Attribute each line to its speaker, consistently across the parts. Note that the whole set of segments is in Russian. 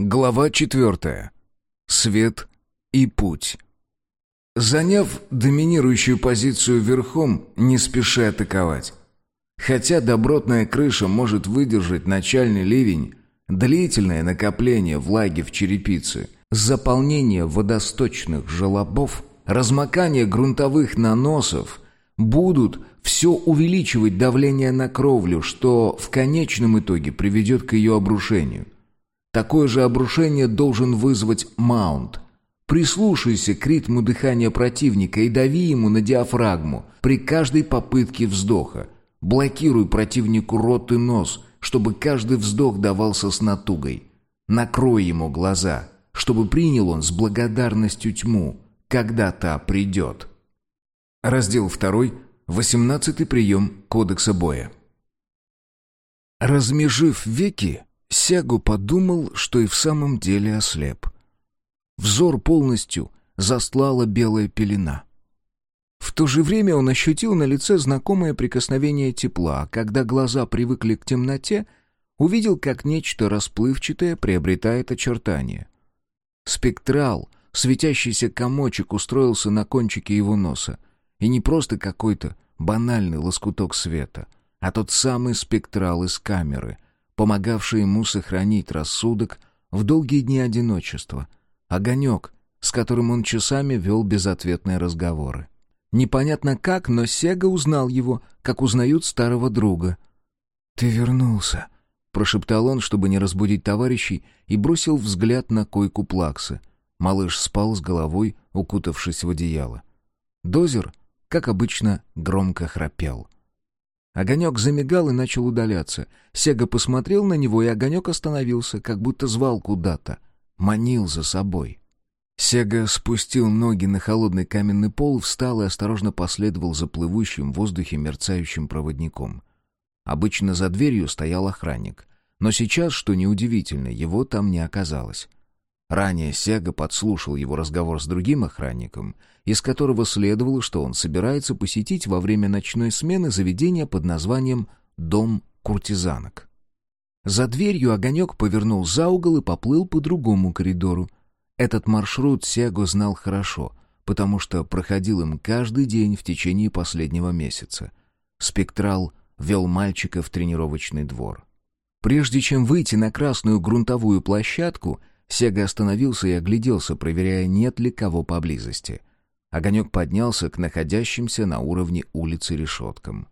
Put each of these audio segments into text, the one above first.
Speaker 1: Глава четвертая. Свет и путь. Заняв доминирующую позицию верхом, не спеши атаковать. Хотя добротная крыша может выдержать начальный ливень, длительное накопление влаги в черепице, заполнение водосточных желобов, размокание грунтовых наносов будут все увеличивать давление на кровлю, что в конечном итоге приведет к ее обрушению – Такое же обрушение должен вызвать маунт. Прислушайся к ритму дыхания противника и дави ему на диафрагму при каждой попытке вздоха. Блокируй противнику рот и нос, чтобы каждый вздох давался с натугой. Накрой ему глаза, чтобы принял он с благодарностью тьму, когда та придет. Раздел 2. Восемнадцатый прием Кодекса боя. Размежив веки, Сягу подумал, что и в самом деле ослеп. Взор полностью застлала белая пелена. В то же время он ощутил на лице знакомое прикосновение тепла, а когда глаза привыкли к темноте, увидел, как нечто расплывчатое приобретает очертания. Спектрал, светящийся комочек устроился на кончике его носа, и не просто какой-то банальный лоскуток света, а тот самый спектрал из камеры — помогавший ему сохранить рассудок в долгие дни одиночества, огонек, с которым он часами вел безответные разговоры. Непонятно как, но Сега узнал его, как узнают старого друга. «Ты вернулся», — прошептал он, чтобы не разбудить товарищей, и бросил взгляд на койку плаксы. Малыш спал с головой, укутавшись в одеяло. Дозер, как обычно, громко храпел. Огонек замигал и начал удаляться. Сега посмотрел на него, и огонек остановился, как будто звал куда-то. Манил за собой. Сега спустил ноги на холодный каменный пол, встал и осторожно последовал за плывущим в воздухе мерцающим проводником. Обычно за дверью стоял охранник. Но сейчас, что неудивительно, его там не оказалось. Ранее Сега подслушал его разговор с другим охранником, из которого следовало, что он собирается посетить во время ночной смены заведение под названием «Дом куртизанок». За дверью огонек повернул за угол и поплыл по другому коридору. Этот маршрут Сего знал хорошо, потому что проходил им каждый день в течение последнего месяца. Спектрал вел мальчика в тренировочный двор. Прежде чем выйти на красную грунтовую площадку — Сега остановился и огляделся, проверяя, нет ли кого поблизости. Огонек поднялся к находящимся на уровне улицы решеткам.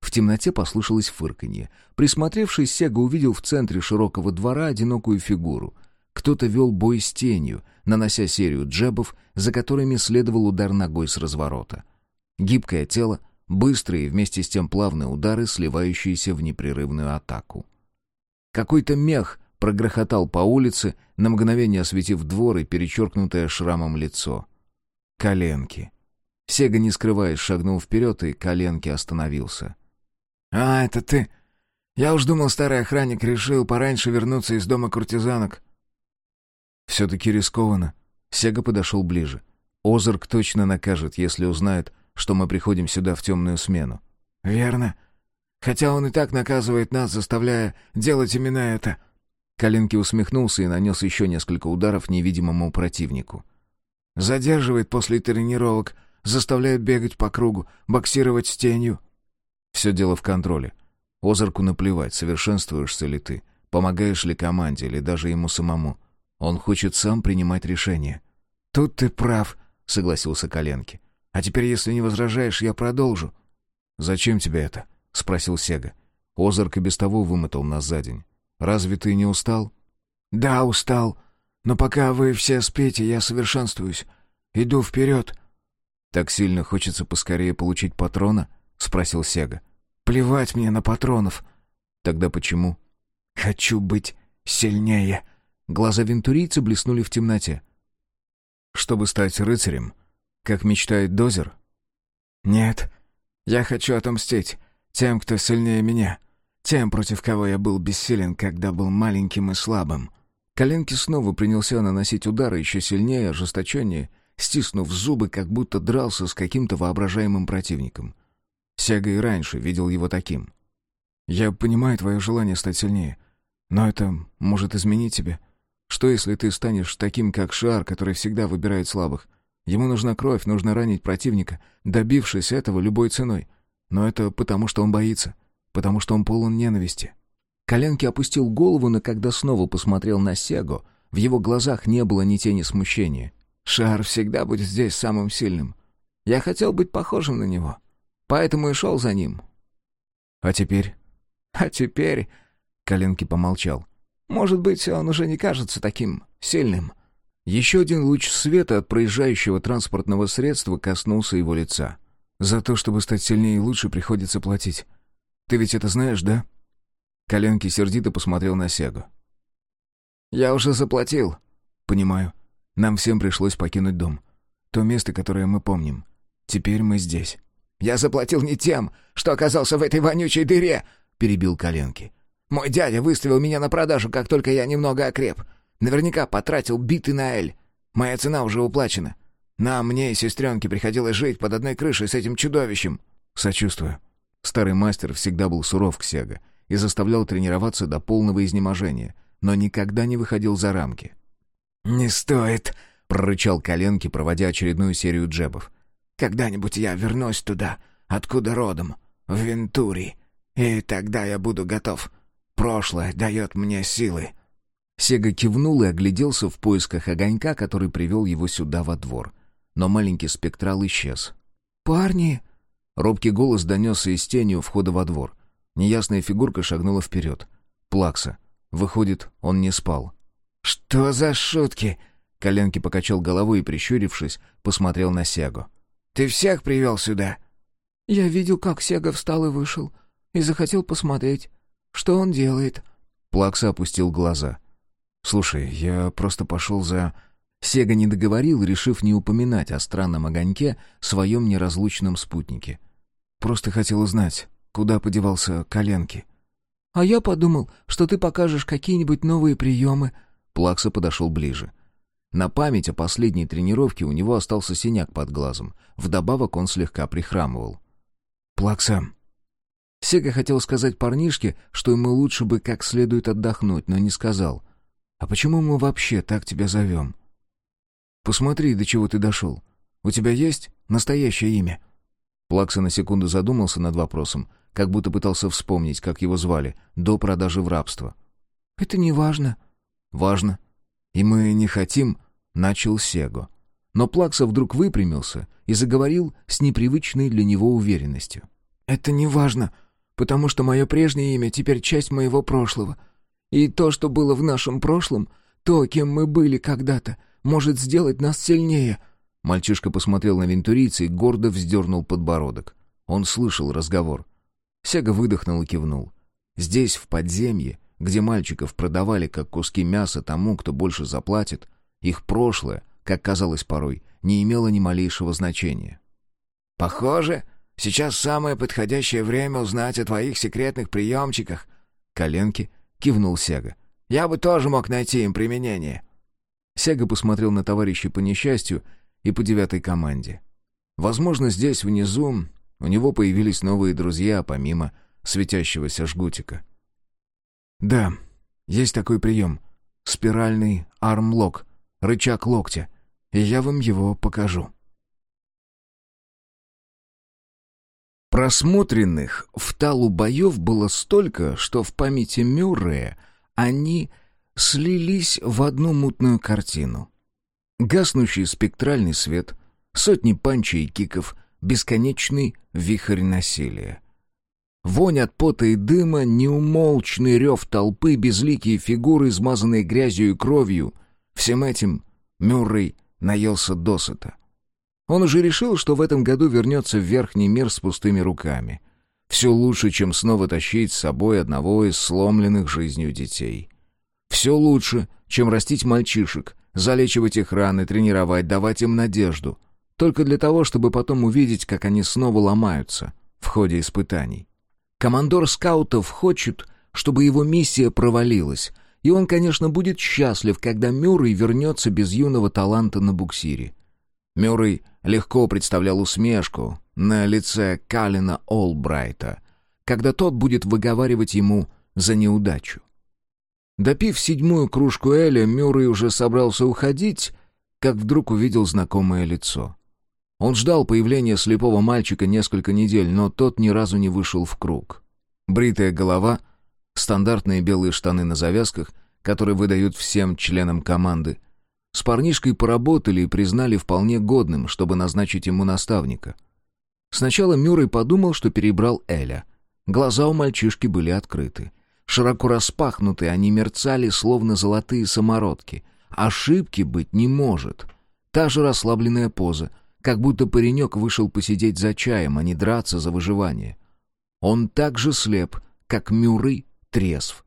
Speaker 1: В темноте послышалось фырканье. Присмотревшись, Сега увидел в центре широкого двора одинокую фигуру. Кто-то вел бой с тенью, нанося серию джебов, за которыми следовал удар ногой с разворота. Гибкое тело, быстрые вместе с тем плавные удары, сливающиеся в непрерывную атаку. Какой-то мех прогрохотал по улице, на мгновение осветив двор и перечеркнутое шрамом лицо. Коленки. Сега, не скрываясь, шагнул вперед, и коленки остановился.
Speaker 2: «А, это ты? Я уж думал, старый охранник решил пораньше вернуться из дома куртизанок».
Speaker 1: «Все-таки рискованно». Сега подошел ближе. Озарк точно накажет, если узнает, что мы приходим сюда в темную смену.
Speaker 2: «Верно. Хотя он и так наказывает нас, заставляя делать именно это».
Speaker 1: Калинки усмехнулся и нанес еще несколько ударов невидимому противнику.
Speaker 2: «Задерживает после тренировок, заставляет бегать по кругу, боксировать с тенью».
Speaker 1: «Все дело в контроле. Озарку наплевать, совершенствуешься ли ты, помогаешь ли команде или даже ему самому. Он хочет сам принимать решения».
Speaker 2: «Тут ты прав», — согласился Коленки. «А теперь, если не возражаешь, я продолжу».
Speaker 1: «Зачем тебе это?» — спросил Сега. Озарк и без того вымотал нас за день. Разве ты не устал?»
Speaker 2: «Да, устал. Но пока вы все спите, я совершенствуюсь. Иду вперед».
Speaker 1: «Так сильно хочется поскорее получить патрона?» — спросил Сега.
Speaker 2: «Плевать мне на патронов».
Speaker 1: «Тогда почему?»
Speaker 2: «Хочу быть сильнее».
Speaker 1: Глаза вентурийца блеснули в темноте. «Чтобы стать рыцарем, как мечтает Дозер?»
Speaker 2: «Нет, я хочу отомстить тем, кто сильнее меня. Тем, против кого я был бессилен, когда был маленьким и слабым.
Speaker 1: Коленки снова принялся наносить удары еще сильнее, ожесточеннее, стиснув зубы, как будто дрался с каким-то воображаемым противником. Сега и раньше видел его таким. «Я понимаю твое желание стать сильнее, но это может изменить тебя.
Speaker 2: Что если ты станешь таким, как Шар, который всегда выбирает слабых? Ему нужна кровь, нужно ранить противника, добившись этого любой ценой. Но это потому, что он боится, потому что он полон ненависти. Коленки опустил голову, но когда снова посмотрел на Сего, в его глазах не было ни тени смущения. «Шар всегда будет здесь самым сильным. Я хотел быть похожим на него, поэтому и шел за ним». «А теперь?» «А теперь...» — Коленки помолчал. «Может быть, он уже не кажется таким сильным». Еще один луч света от проезжающего транспортного средства коснулся его лица. «За то, чтобы стать сильнее и лучше, приходится платить. Ты ведь это знаешь, да?» Коленки сердито посмотрел на Сегу. «Я уже заплатил». «Понимаю. Нам всем пришлось покинуть дом. То место, которое мы помним. Теперь мы здесь». «Я заплатил не тем, что оказался в этой вонючей дыре», — перебил Коленки. «Мой дядя выставил меня на продажу, как только я немного окреп. Наверняка потратил биты на Эль. Моя цена уже уплачена. Нам, мне и сестренке приходилось жить под одной крышей с этим чудовищем».
Speaker 1: «Сочувствую». Старый мастер всегда был суров к Сега и заставлял тренироваться до полного изнеможения, но никогда не выходил за рамки.
Speaker 2: «Не стоит», — прорычал коленки, проводя очередную серию джебов. «Когда-нибудь я вернусь туда, откуда родом, в Вентури, и тогда я буду готов. Прошлое дает мне силы».
Speaker 1: Сега кивнул и огляделся в поисках огонька, который привел его сюда во двор. Но маленький спектрал исчез.
Speaker 2: «Парни!»
Speaker 1: Робкий голос донесся из тени у входа во двор. Неясная фигурка шагнула вперед. Плакса. Выходит, он не спал.
Speaker 2: «Что за шутки?»
Speaker 1: Коленки покачал головой и, прищурившись, посмотрел на Сегу.
Speaker 2: «Ты всех привел сюда?»
Speaker 3: «Я видел, как Сега встал и вышел, и захотел посмотреть, что он делает».
Speaker 1: Плакса опустил глаза. «Слушай, я просто пошел за...» Сега не договорил, решив не упоминать о странном огоньке, своем неразлучном спутнике. «Просто хотел узнать, куда подевался коленки».
Speaker 3: «А я подумал, что ты покажешь какие-нибудь новые приемы».
Speaker 1: Плакса подошел ближе. На память о последней тренировке у него остался синяк под глазом. Вдобавок он слегка прихрамывал. «Плакса». Сега хотел сказать парнишке, что ему лучше бы как следует отдохнуть, но не сказал. «А почему мы вообще так тебя зовем?» «Посмотри, до чего ты дошел. У тебя есть настоящее имя?» Плакса на секунду задумался над вопросом, как будто пытался вспомнить, как его звали, до продажи в рабство.
Speaker 3: «Это не важно».
Speaker 1: «Важно. И мы не хотим...» — начал Сего. Но Плакса вдруг выпрямился и заговорил с непривычной для него уверенностью.
Speaker 3: «Это не важно, потому что мое прежнее имя теперь часть моего прошлого. И то, что было в нашем прошлом, то, кем мы были когда-то, может сделать нас сильнее».
Speaker 1: Мальчишка посмотрел на вентурийца и гордо вздернул подбородок. Он слышал разговор. Сега выдохнул и кивнул. Здесь, в подземье, где мальчиков продавали как куски мяса тому, кто больше заплатит, их прошлое, как казалось порой, не имело ни малейшего значения.
Speaker 2: «Похоже, сейчас самое подходящее время узнать о твоих секретных приемчиках»,
Speaker 1: коленки кивнул Сега.
Speaker 2: «Я бы тоже мог найти им применение».
Speaker 1: Сега посмотрел на товарищей по несчастью и по девятой команде. Возможно, здесь, внизу, у него появились новые друзья, помимо светящегося жгутика. Да, есть такой прием. Спиральный армлок, рычаг локтя. И я вам его покажу. Просмотренных в талу боев было столько, что в памяти Мюррея они слились в одну мутную картину. Гаснущий спектральный свет, сотни панчей и киков, бесконечный вихрь насилия. Вонь от пота и дыма, неумолчный рев толпы, безликие фигуры, измазанные грязью и кровью. Всем этим Мюррей наелся досыта. Он уже решил, что в этом году вернется в верхний мир с пустыми руками. Все лучше, чем снова тащить с собой одного из сломленных жизнью детей. Все лучше, чем растить мальчишек, залечивать их раны, тренировать, давать им надежду. Только для того, чтобы потом увидеть, как они снова ломаются в ходе испытаний. Командор скаутов хочет, чтобы его миссия провалилась, и он, конечно, будет счастлив, когда Мюррей вернется без юного таланта на буксире. Мюррей легко представлял усмешку на лице Калина Олбрайта, когда тот будет выговаривать ему за неудачу. Допив седьмую кружку Эля, Мюррей уже собрался уходить, как вдруг увидел знакомое лицо. Он ждал появления слепого мальчика несколько недель, но тот ни разу не вышел в круг. Бритая голова, стандартные белые штаны на завязках, которые выдают всем членам команды. С парнишкой поработали и признали вполне годным, чтобы назначить ему наставника. Сначала Мюррей подумал, что перебрал Эля. Глаза у мальчишки были открыты. Широко распахнуты, они мерцали, словно золотые самородки. Ошибки быть не может. Та же расслабленная поза — как будто паренек вышел посидеть за чаем, а не драться за выживание. Он так же слеп, как Мюррей трезв.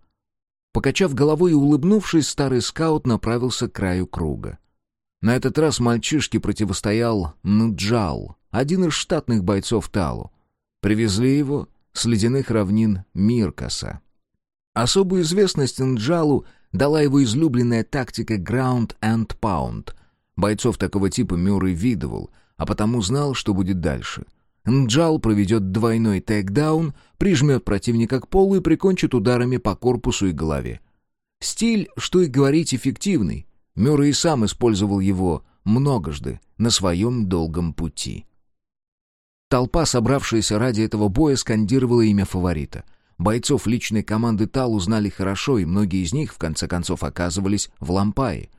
Speaker 1: Покачав головой и улыбнувшись, старый скаут направился к краю круга. На этот раз мальчишке противостоял Нджал, один из штатных бойцов Талу. Привезли его с ледяных равнин Миркаса. Особую известность Нджалу дала его излюбленная тактика «Ground and Pound». Бойцов такого типа Мюррей видывал — а потому знал, что будет дальше. Нджал проведет двойной тейкдаун, прижмет противника к полу и прикончит ударами по корпусу и голове. Стиль, что и говорить, эффективный. Мюррей сам использовал его многожды на своем долгом пути. Толпа, собравшаяся ради этого боя, скандировала имя фаворита. Бойцов личной команды Тал узнали хорошо, и многие из них, в конце концов, оказывались в Лампае.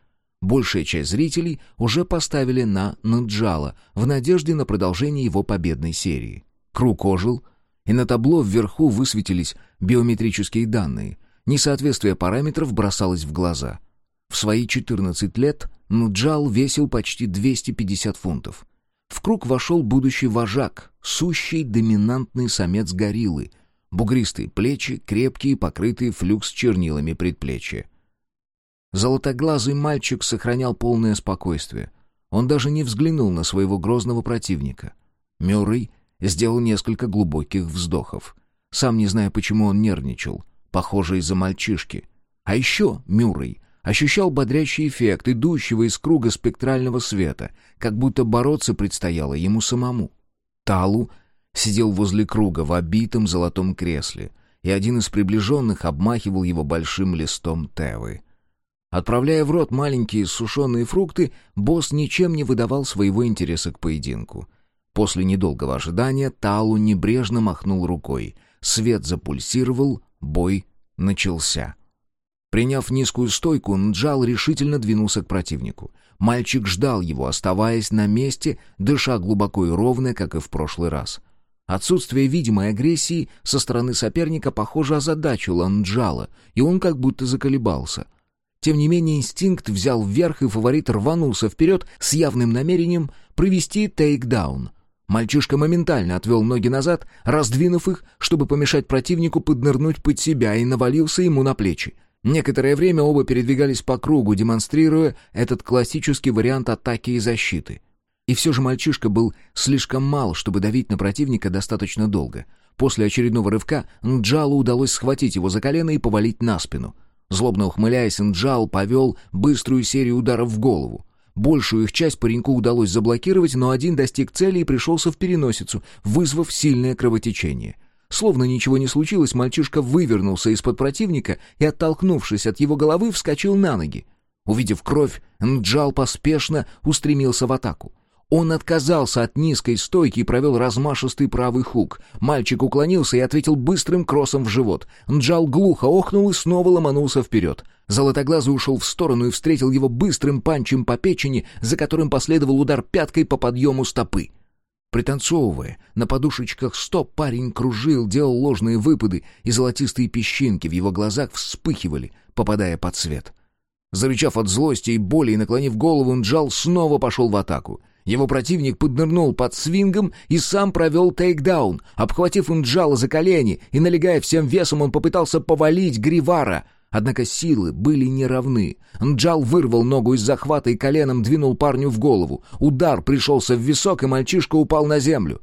Speaker 1: Большая часть зрителей уже поставили на Нджала в надежде на продолжение его победной серии. Круг ожил, и на табло вверху высветились биометрические данные. Несоответствие параметров бросалось в глаза. В свои 14 лет Нджал весил почти 250 фунтов. В круг вошел будущий вожак, сущий доминантный самец гориллы, бугристые плечи, крепкие, покрытые флюкс чернилами предплечья. Золотоглазый мальчик сохранял полное спокойствие. Он даже не взглянул на своего грозного противника. Мюррей сделал несколько глубоких вздохов. Сам не зная, почему он нервничал. Похоже, из-за мальчишки. А еще Мюррей ощущал бодрящий эффект идущего из круга спектрального света, как будто бороться предстояло ему самому. Талу сидел возле круга в обитом золотом кресле, и один из приближенных обмахивал его большим листом тевы. Отправляя в рот маленькие сушеные фрукты, босс ничем не выдавал своего интереса к поединку. После недолгого ожидания Талу небрежно махнул рукой. Свет запульсировал, бой начался. Приняв низкую стойку, Нджал решительно двинулся к противнику. Мальчик ждал его, оставаясь на месте, дыша глубоко и ровно, как и в прошлый раз. Отсутствие видимой агрессии со стороны соперника, похоже, озадачило Нджала, и он как будто заколебался — тем не менее инстинкт взял вверх, и фаворит рванулся вперед с явным намерением провести тейкдаун. Мальчишка моментально отвел ноги назад, раздвинув их, чтобы помешать противнику поднырнуть под себя, и навалился ему на плечи. Некоторое время оба передвигались по кругу, демонстрируя этот классический вариант атаки и защиты. И все же мальчишка был слишком мал, чтобы давить на противника достаточно долго. После очередного рывка Нджалу удалось схватить его за колено и повалить на спину — Злобно ухмыляясь, Нджал повел быструю серию ударов в голову. Большую их часть пареньку удалось заблокировать, но один достиг цели и пришелся в переносицу, вызвав сильное кровотечение. Словно ничего не случилось, мальчишка вывернулся из-под противника и, оттолкнувшись от его головы, вскочил на ноги. Увидев кровь, Нджал поспешно устремился в атаку. Он отказался от низкой стойки и провел размашистый правый хук. Мальчик уклонился и ответил быстрым кроссом в живот. Нджал глухо охнул и снова ломанулся вперед. Золотоглазый ушел в сторону и встретил его быстрым панчем по печени, за которым последовал удар пяткой по подъему стопы. Пританцовывая, на подушечках стоп парень кружил, делал ложные выпады, и золотистые песчинки в его глазах вспыхивали, попадая под свет. Зарычав от злости и боли и наклонив голову, Нджал снова пошел в атаку — его противник поднырнул под свингом и сам провел тейкдаун. Обхватив Инджала за колени и налегая всем весом, он попытался повалить Гривара. Однако силы были неравны. Нджал вырвал ногу из захвата и коленом двинул парню в голову. Удар пришелся в висок, и мальчишка упал на землю.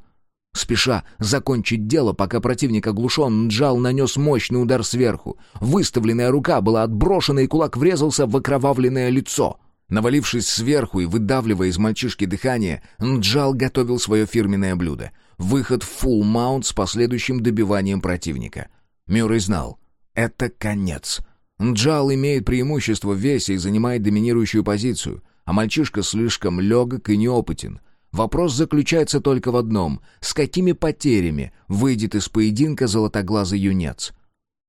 Speaker 1: Спеша закончить дело, пока противник оглушен, Нджал нанес мощный удар сверху. Выставленная рука была отброшена, и кулак врезался в окровавленное лицо. Навалившись сверху и выдавливая из мальчишки дыхание, Нджал готовил свое фирменное блюдо — выход в фулл маунт с последующим добиванием противника. Мюррей знал — это конец. Нджал имеет преимущество в весе и занимает доминирующую позицию, а мальчишка слишком легок и неопытен. Вопрос заключается только в одном — с какими потерями выйдет из поединка золотоглазый юнец?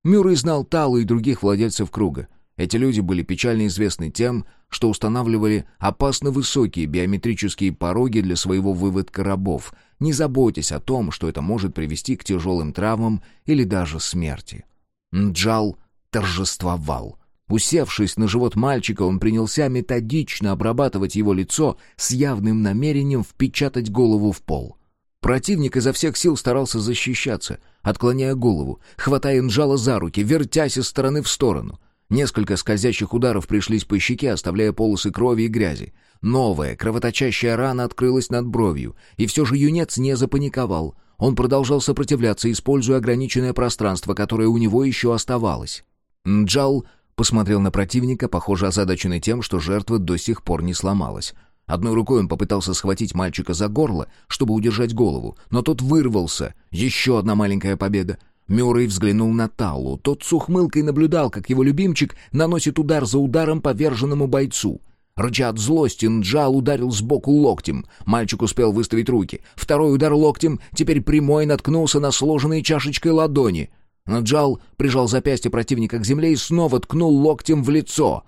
Speaker 1: Мюррей знал Талу и других владельцев круга. Эти люди были печально известны тем, что устанавливали опасно высокие биометрические пороги для своего выводка рабов, не заботясь о том, что это может привести к тяжелым травмам или даже смерти. Нджал торжествовал. Усевшись на живот мальчика, он принялся методично обрабатывать его лицо с явным намерением впечатать голову в пол. Противник изо всех сил старался защищаться, отклоняя голову, хватая Нджала за руки, вертясь из стороны в сторону. Несколько скользящих ударов пришлись по щеке, оставляя полосы крови и грязи. Новая, кровоточащая рана открылась над бровью, и все же юнец не запаниковал. Он продолжал сопротивляться, используя ограниченное пространство, которое у него еще оставалось. Нджал посмотрел на противника, похоже озадаченный тем, что жертва до сих пор не сломалась. Одной рукой он попытался схватить мальчика за горло, чтобы удержать голову, но тот вырвался. Еще одна маленькая победа. Мюррей взглянул на Талу. Тот с ухмылкой наблюдал, как его любимчик наносит удар за ударом поверженному бойцу. Рыча от злости, Нджал ударил сбоку локтем. Мальчик успел выставить руки. Второй удар локтем, теперь прямой, наткнулся на сложенные чашечкой ладони. Нджал прижал запястье противника к земле и снова ткнул локтем в лицо.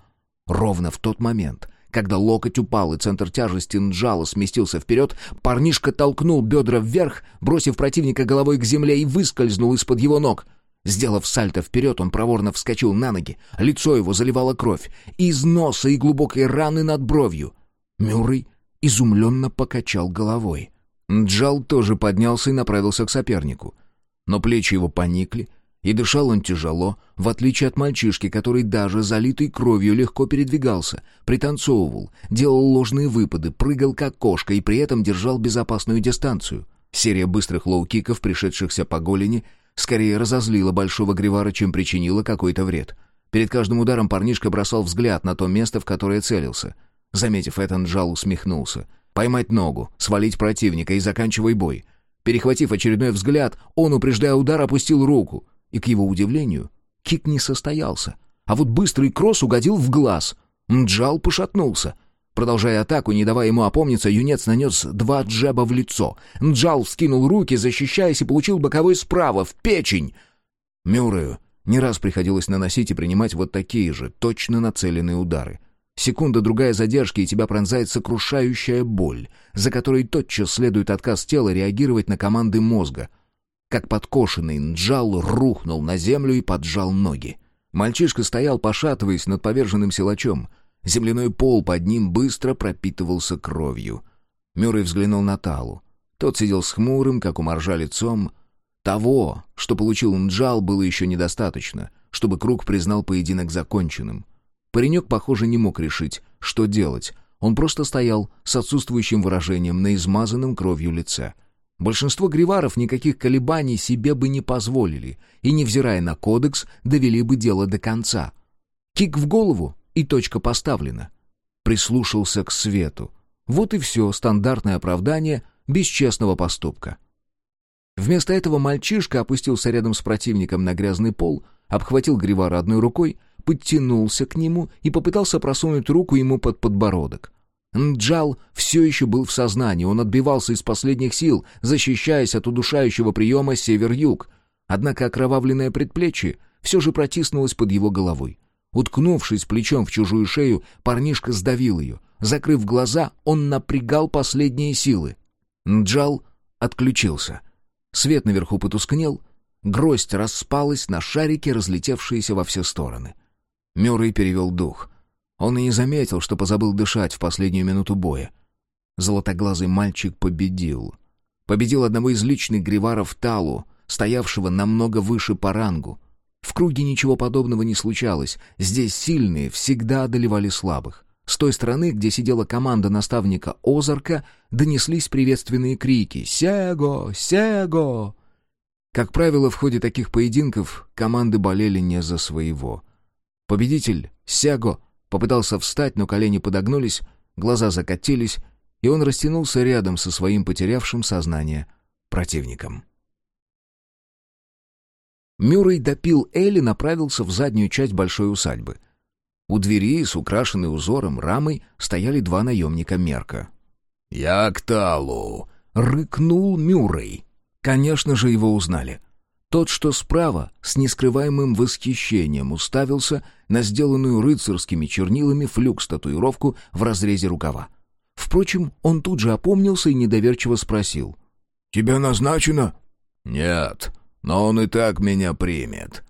Speaker 1: Ровно в тот момент, когда локоть упал и центр тяжести Нджала сместился вперед, парнишка толкнул бедра вверх, бросив противника головой к земле и выскользнул из-под его ног. Сделав сальто вперед, он проворно вскочил на ноги, лицо его заливало кровь, из носа и глубокой раны над бровью. Мюррей изумленно покачал головой. Нджал тоже поднялся и направился к сопернику. Но плечи его поникли, и дышал он тяжело, в отличие от мальчишки, который даже залитый кровью легко передвигался, пританцовывал, делал ложные выпады, прыгал как кошка и при этом держал безопасную дистанцию. Серия быстрых лоу-киков, пришедшихся по голени, скорее разозлила Большого Гривара, чем причинила какой-то вред. Перед каждым ударом парнишка бросал взгляд на то место, в которое целился. Заметив это, Нджал усмехнулся. «Поймать ногу, свалить противника и заканчивай бой». Перехватив очередной взгляд, он, упреждая удар, опустил руку — и, к его удивлению, кик не состоялся. А вот быстрый кросс угодил в глаз. Нджал пошатнулся. Продолжая атаку, не давая ему опомниться, юнец нанес два джеба в лицо. Нджал вскинул руки, защищаясь, и получил боковой справа, в печень. Мюррею не раз приходилось наносить и принимать вот такие же, точно нацеленные удары. Секунда-другая задержки, и тебя пронзает сокрушающая боль, за которой тотчас следует отказ тела реагировать на команды мозга. Как подкошенный Нджал рухнул на землю и поджал ноги. Мальчишка стоял, пошатываясь над поверженным силачом. Земляной пол под ним быстро пропитывался кровью. Мюррей взглянул на Талу. Тот сидел с хмурым, как у моржа, лицом. Того, что получил Нджал, было еще недостаточно, чтобы круг признал поединок законченным. Паренек, похоже, не мог решить, что делать. Он просто стоял с отсутствующим выражением на измазанном кровью лице — Большинство гриваров никаких колебаний себе бы не позволили и, невзирая на кодекс, довели бы дело до конца. Кик в голову, и точка поставлена. Прислушался к свету. Вот и все стандартное оправдание бесчестного поступка. Вместо этого мальчишка опустился рядом с противником на грязный пол, обхватил Гривара одной рукой, подтянулся к нему и попытался просунуть руку ему под подбородок. Нджал все еще был в сознании, он отбивался из последних сил, защищаясь от удушающего приема север-юг. Однако окровавленное предплечье все же протиснулось под его головой. Уткнувшись плечом в чужую шею, парнишка сдавил ее. Закрыв глаза, он напрягал последние силы. Нджал отключился. Свет наверху потускнел, гроздь распалась на шарики, разлетевшиеся во все стороны. Мюррей перевел дух — он и не заметил, что позабыл дышать в последнюю минуту боя. Золотоглазый мальчик победил. Победил одного из личных гриваров Талу, стоявшего намного выше по рангу. В круге ничего подобного не случалось. Здесь сильные всегда одолевали слабых. С той стороны, где сидела команда наставника Озарка, донеслись приветственные крики «Сего! Сего!». Как правило, в ходе таких поединков команды болели не за своего. Победитель Сего Попытался встать, но колени подогнулись, глаза закатились, и он растянулся рядом со своим потерявшим сознание противником. Мюррей допил Элли, направился в заднюю часть большой усадьбы. У двери с украшенной узором рамой стояли два наемника Мерка.
Speaker 2: «Я к Талу!»
Speaker 1: — рыкнул Мюррей. Конечно же, его узнали. Тот, что справа, с нескрываемым восхищением уставился на сделанную рыцарскими чернилами флюкс-татуировку в разрезе рукава. Впрочем, он тут же опомнился и недоверчиво спросил.
Speaker 2: «Тебя назначено?» «Нет, но он и так меня примет».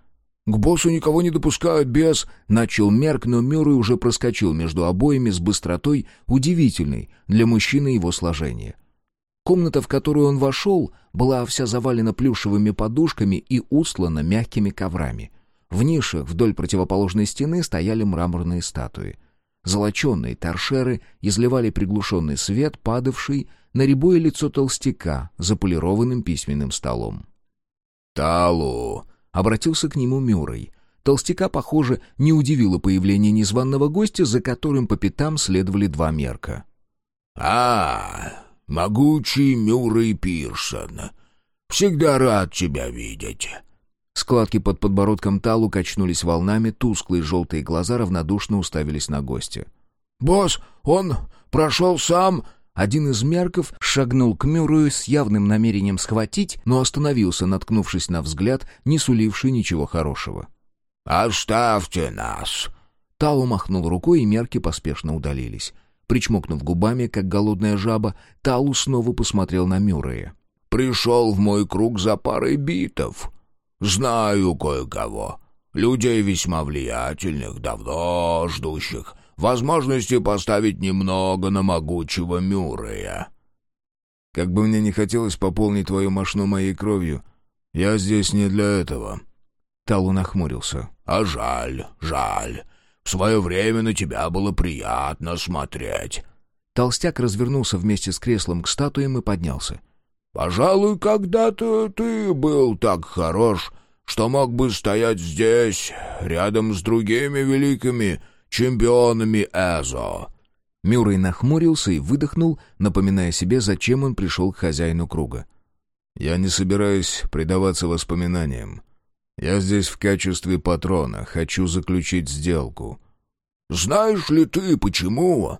Speaker 1: «К боссу никого не допускают без...» Начал Мерк, но Мюррей уже проскочил между обоями с быстротой, удивительной для мужчины его сложения. Комната, в которую он вошел, была вся завалена плюшевыми подушками и устлана мягкими коврами. В нишах вдоль противоположной стены стояли мраморные статуи. Золоченные торшеры изливали приглушенный свет, падавший на рябое лицо толстяка за полированным письменным столом.
Speaker 2: «Талу!»
Speaker 1: — обратился к нему Мюррей. Толстяка, похоже, не удивило появление незваного гостя, за которым по пятам следовали два мерка.
Speaker 2: «А, могучий Мюррей Пирсон. Всегда рад тебя видеть».
Speaker 1: Складки под подбородком Талу качнулись волнами, тусклые желтые глаза равнодушно уставились на гостя.
Speaker 2: «Босс, он прошел сам...»
Speaker 1: Один из мерков шагнул к Мюррею с явным намерением схватить, но остановился, наткнувшись на взгляд, не суливший ничего хорошего.
Speaker 2: «Оставьте нас!»
Speaker 1: Талу махнул рукой, и мерки поспешно удалились. Причмокнув губами, как голодная жаба, Талу снова посмотрел на Мюррея.
Speaker 2: «Пришел в мой круг за парой битов. Знаю кое-кого. Людей весьма влиятельных, давно ждущих возможности поставить немного на могучего Мюррея.
Speaker 1: Как бы мне не хотелось пополнить твою мошну моей кровью, я здесь не для этого. Талу нахмурился.
Speaker 2: А жаль, жаль. В свое время на тебя было приятно смотреть.
Speaker 1: Толстяк развернулся вместе с креслом к статуям и поднялся.
Speaker 2: «Пожалуй, когда-то ты был так хорош, что мог бы стоять здесь, рядом с другими великими чемпионами Эзо».
Speaker 1: Мюррей нахмурился и выдохнул, напоминая себе, зачем он пришел к хозяину круга.
Speaker 2: «Я не собираюсь предаваться воспоминаниям. Я здесь в качестве патрона, хочу заключить сделку». «Знаешь ли ты, почему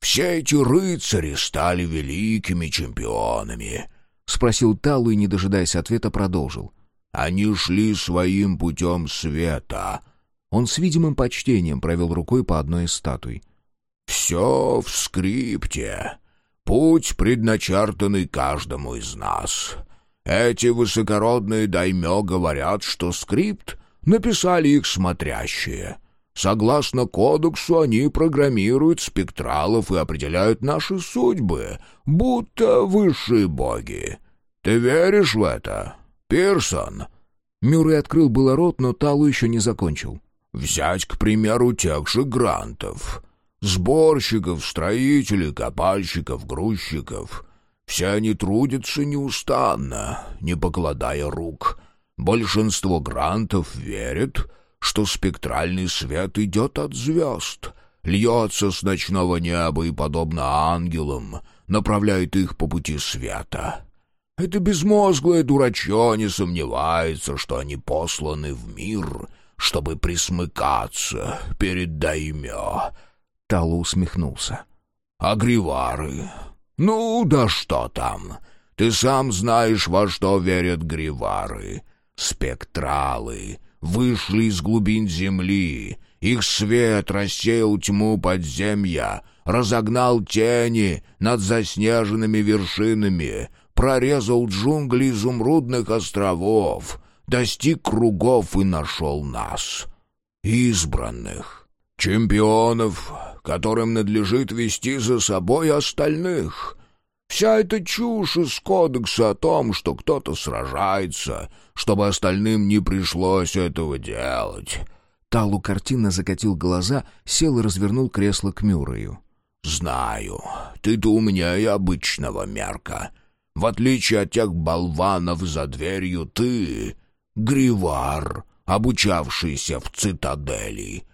Speaker 2: все эти рыцари стали великими чемпионами?»
Speaker 1: — спросил Талу и, не дожидаясь ответа, продолжил.
Speaker 2: «Они шли своим путем света,
Speaker 1: он с видимым почтением провел рукой по одной из статуй.
Speaker 2: «Все в скрипте. Путь, предначертанный каждому из нас. Эти высокородные даймё говорят, что скрипт написали их смотрящие. Согласно кодексу, они программируют спектралов и определяют наши судьбы, будто высшие боги. Ты веришь в это, Пирсон?»
Speaker 1: Мюррей открыл было рот, но Талу еще не закончил.
Speaker 2: Взять, к примеру, тех же грантов. Сборщиков, строителей, копальщиков, грузчиков. Все они трудятся неустанно, не покладая рук. Большинство грантов верит, что спектральный свет идет от звезд, льется с ночного неба и, подобно ангелам, направляет их по пути света. Это безмозглое дурачье не сомневается, что они посланы в мир — чтобы присмыкаться перед даймё».
Speaker 1: Талу усмехнулся.
Speaker 2: «Агривары? Ну, да что там? Ты сам знаешь, во что верят гривары. Спектралы вышли из глубин земли, их свет рассеял тьму подземья, разогнал тени над заснеженными вершинами, прорезал джунгли изумрудных островов, достиг кругов и нашел нас, избранных, чемпионов, которым надлежит вести за собой остальных. Вся эта чушь из кодекса о том, что кто-то сражается, чтобы остальным не пришлось этого делать».
Speaker 1: Талу картинно закатил глаза, сел и развернул кресло к Мюррею.
Speaker 2: «Знаю, ты-то умнее обычного мерка. В отличие от тех болванов за дверью, ты Гривар, обучавшийся в цитадели.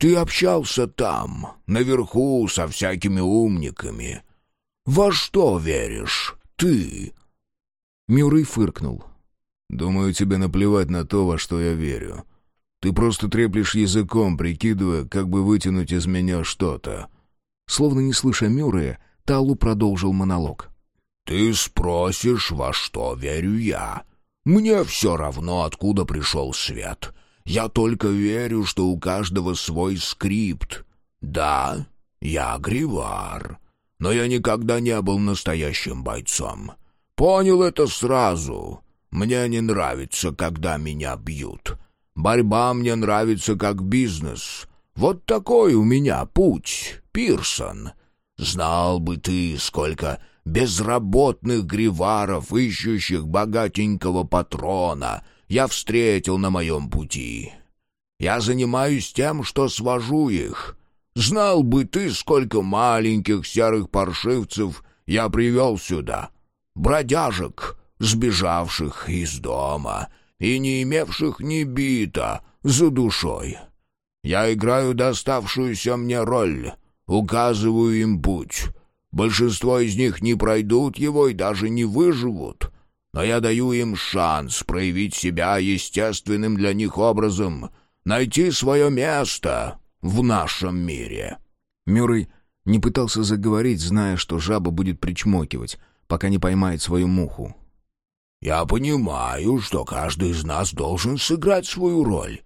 Speaker 2: Ты общался там, наверху, со всякими умниками. Во что веришь ты?»
Speaker 1: Мюррей фыркнул.
Speaker 2: Думаю, тебе наплевать на то, во что я верю. Ты просто треплешь языком, прикидывая, как бы вытянуть из меня что-то».
Speaker 1: Словно не слыша Мюррея, Талу продолжил монолог.
Speaker 4: «Ты спросишь, во что верю я. Мне все равно, откуда пришел свет. Я только верю, что у каждого свой скрипт. Да, я гривар, но я никогда не был настоящим бойцом. Понял это сразу. Мне не нравится, когда меня бьют. Борьба мне нравится как бизнес. Вот такой у меня путь, Пирсон. Знал бы ты, сколько безработных гриваров, ищущих богатенького патрона, я встретил на моем пути. Я занимаюсь тем, что свожу их. Знал бы ты, сколько маленьких серых паршивцев я привел сюда. Бродяжек, сбежавших из дома и не имевших ни бита за душой. Я играю доставшуюся мне роль, указываю им путь. Большинство из них не пройдут его и даже не выживут. Но я даю им шанс проявить себя естественным для них образом, найти свое место в нашем мире».
Speaker 1: Мюррей не пытался заговорить, зная, что жаба будет причмокивать, пока не поймает свою муху.
Speaker 4: «Я понимаю, что каждый из нас должен сыграть свою роль.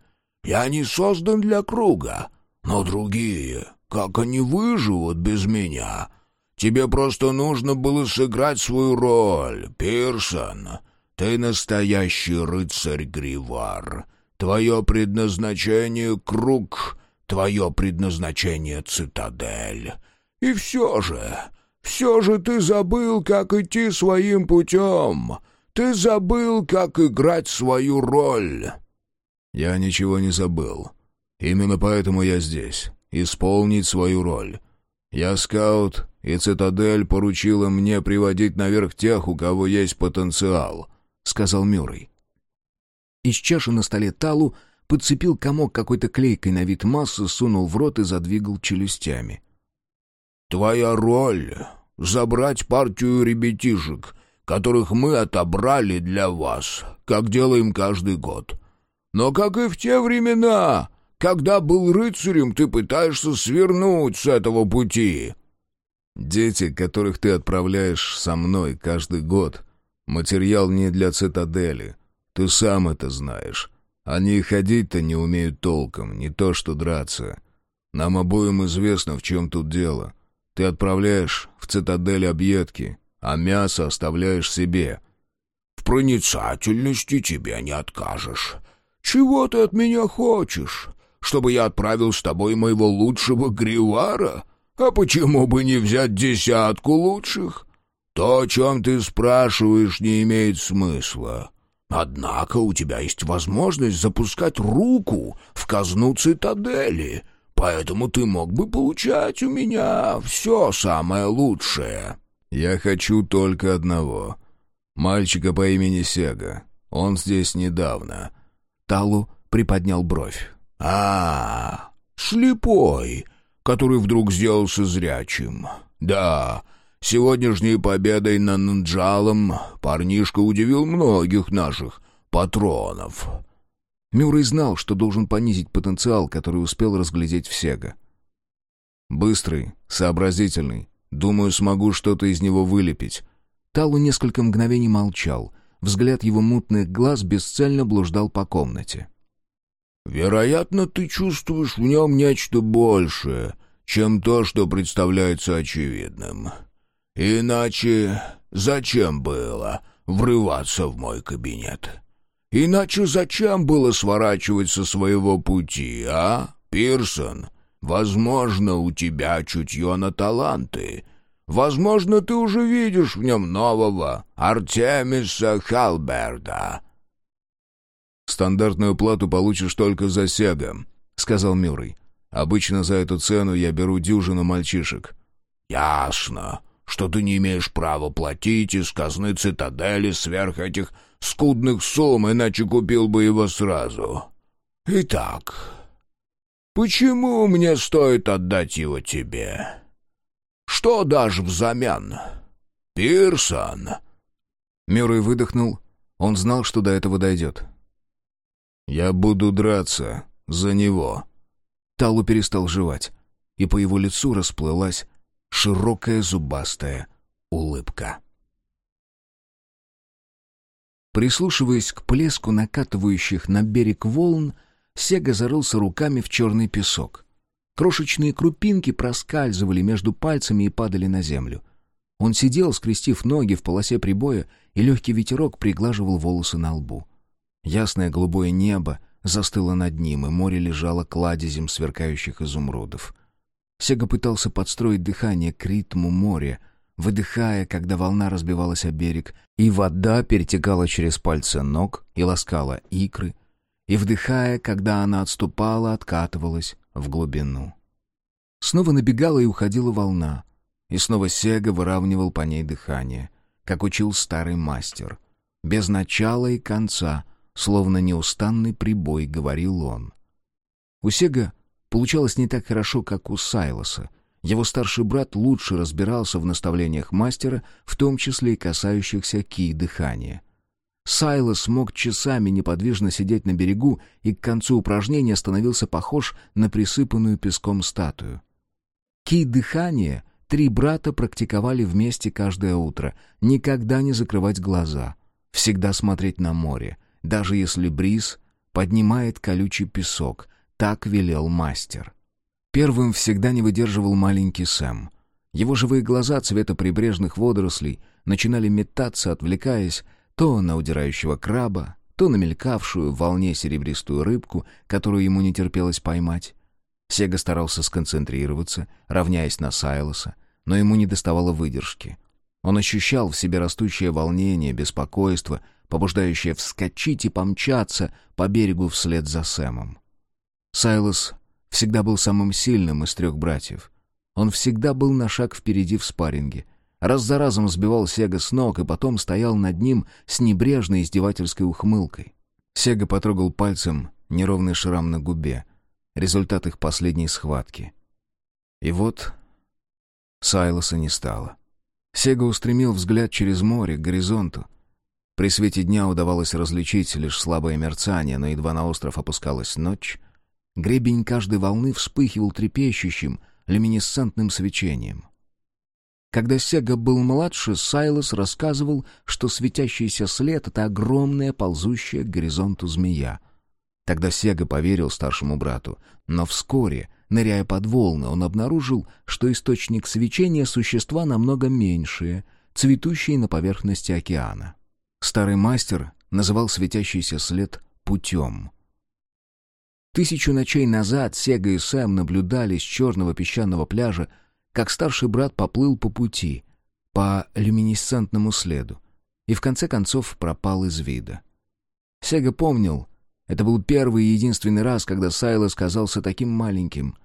Speaker 4: Я не создан для круга, но другие, как они выживут без меня? Тебе просто нужно было сыграть свою роль, Пирсон. Ты настоящий рыцарь Гривар. Твое предназначение — круг, твое предназначение — цитадель. И все же, все же ты забыл, как идти своим путем. Ты забыл, как играть свою роль».
Speaker 2: «Я ничего не забыл. Именно поэтому я здесь. Исполнить свою роль. Я скаут, и цитадель поручила мне приводить наверх тех, у кого есть потенциал», — сказал Мюррей.
Speaker 1: Из чаши на столе Талу подцепил комок какой-то клейкой на вид массы, сунул в рот и задвигал челюстями.
Speaker 4: «Твоя роль — забрать партию ребятишек, которых мы отобрали для вас, как делаем каждый год. Но, как и в те времена, когда был рыцарем, ты пытаешься свернуть с этого пути».
Speaker 2: «Дети, которых ты отправляешь со мной каждый год, материал не для цитадели. Ты сам это знаешь. Они ходить-то не умеют толком, не то что драться. Нам обоим известно, в чем тут дело. Ты отправляешь в цитадель объедки, а мясо оставляешь себе».
Speaker 4: «В проницательности тебе не откажешь. Чего ты от меня хочешь? Чтобы я отправил с тобой моего лучшего гривара?» А почему бы не взять десятку лучших? То, о чем ты спрашиваешь, не имеет смысла. Однако у тебя есть возможность запускать руку в казну цитадели, поэтому ты мог бы получать у меня все самое лучшее».
Speaker 2: «Я хочу только одного. Мальчика по имени Сега. Он здесь недавно».
Speaker 1: Талу приподнял бровь.
Speaker 4: «А, слепой который вдруг сделался зрячим. Да, сегодняшней победой над Нджалом парнишка удивил многих наших патронов».
Speaker 1: Мюррей знал, что должен понизить потенциал, который успел разглядеть в Сега.
Speaker 2: «Быстрый, сообразительный. Думаю, смогу что-то из него вылепить».
Speaker 1: Талу несколько мгновений молчал. Взгляд его мутных глаз бесцельно блуждал по комнате.
Speaker 4: Вероятно, ты чувствуешь в нем нечто большее, чем то, что представляется очевидным. Иначе зачем было врываться в мой кабинет? Иначе зачем было сворачивать со своего пути, а, Пирсон? Возможно, у тебя чутье на таланты. Возможно, ты уже видишь в нем нового Артемиса Халберда.
Speaker 2: «Стандартную плату получишь только за Сега», — сказал Мюррей. «Обычно за эту цену я беру дюжину мальчишек».
Speaker 4: «Ясно, что ты не имеешь права платить из казны цитадели сверх этих скудных сумм, иначе купил бы его сразу. Итак, почему мне стоит отдать его тебе? Что дашь взамен? Пирсон?»
Speaker 1: Мюррей выдохнул
Speaker 2: Он знал, что до этого дойдет.
Speaker 4: «Я буду драться за него».
Speaker 2: Талу перестал жевать, и по его лицу расплылась широкая зубастая улыбка. Прислушиваясь к плеску накатывающих на берег волн, Сега зарылся руками в черный песок. Крошечные крупинки проскальзывали между пальцами и падали на землю. Он сидел, скрестив ноги в полосе прибоя, и легкий ветерок приглаживал волосы на лбу. Ясное голубое небо застыло над ним, и море лежало кладезем сверкающих изумрудов. Сега пытался подстроить дыхание к ритму моря, выдыхая, когда волна разбивалась о берег, и вода перетекала через пальцы ног и ласкала икры, и вдыхая, когда она отступала, откатывалась в глубину. Снова набегала и уходила волна, и снова Сега выравнивал по ней дыхание, как учил старый мастер. Без начала и конца, словно неустанный прибой, говорил он. У Сега получалось не так хорошо, как у Сайлоса. Его старший брат лучше разбирался в наставлениях мастера, в том числе и касающихся ки дыхания. Сайлос мог часами неподвижно сидеть на берегу и к концу упражнения становился похож на присыпанную песком статую. Ки-дыхание три брата практиковали вместе каждое утро, никогда не закрывать глаза, всегда смотреть на море, даже если бриз поднимает колючий песок, так велел мастер. Первым всегда не выдерживал маленький Сэм. Его живые глаза цвета прибрежных водорослей начинали метаться, отвлекаясь, то на удирающего краба, то на мелькавшую в волне серебристую рыбку, которую ему не терпелось поймать. Сега старался сконцентрироваться, равняясь на Сайлоса, но ему не доставало выдержки. Он ощущал в себе растущее волнение, беспокойство, побуждающее вскочить и помчаться по берегу вслед за Сэмом. Сайлос всегда был самым сильным из трех братьев. Он всегда был на шаг впереди в спарринге, Раз за разом сбивал Сега с ног и потом стоял над ним с небрежной издевательской ухмылкой. Сега потрогал пальцем неровный шрам на губе, результат их последней схватки. И вот Сайлоса не стало. Сега устремил взгляд через море к горизонту. При свете дня удавалось различить лишь слабое мерцание, но едва на остров опускалась ночь, гребень каждой волны вспыхивал трепещущим, люминесцентным свечением. Когда Сега был младше, Сайлос рассказывал, что светящийся след — это огромная ползущая к горизонту змея. Тогда Сега поверил старшему брату, но вскоре, ныряя под волны, он обнаружил, что источник свечения — существа намного меньшие, цветущие на поверхности океана. Старый мастер называл светящийся след «путем». Тысячу ночей назад Сега и Сэм наблюдали с черного песчаного пляжа как старший брат поплыл по пути, по люминесцентному следу, и в конце концов пропал из вида. Сега помнил, это был первый и единственный раз, когда Сайлос казался таким маленьким,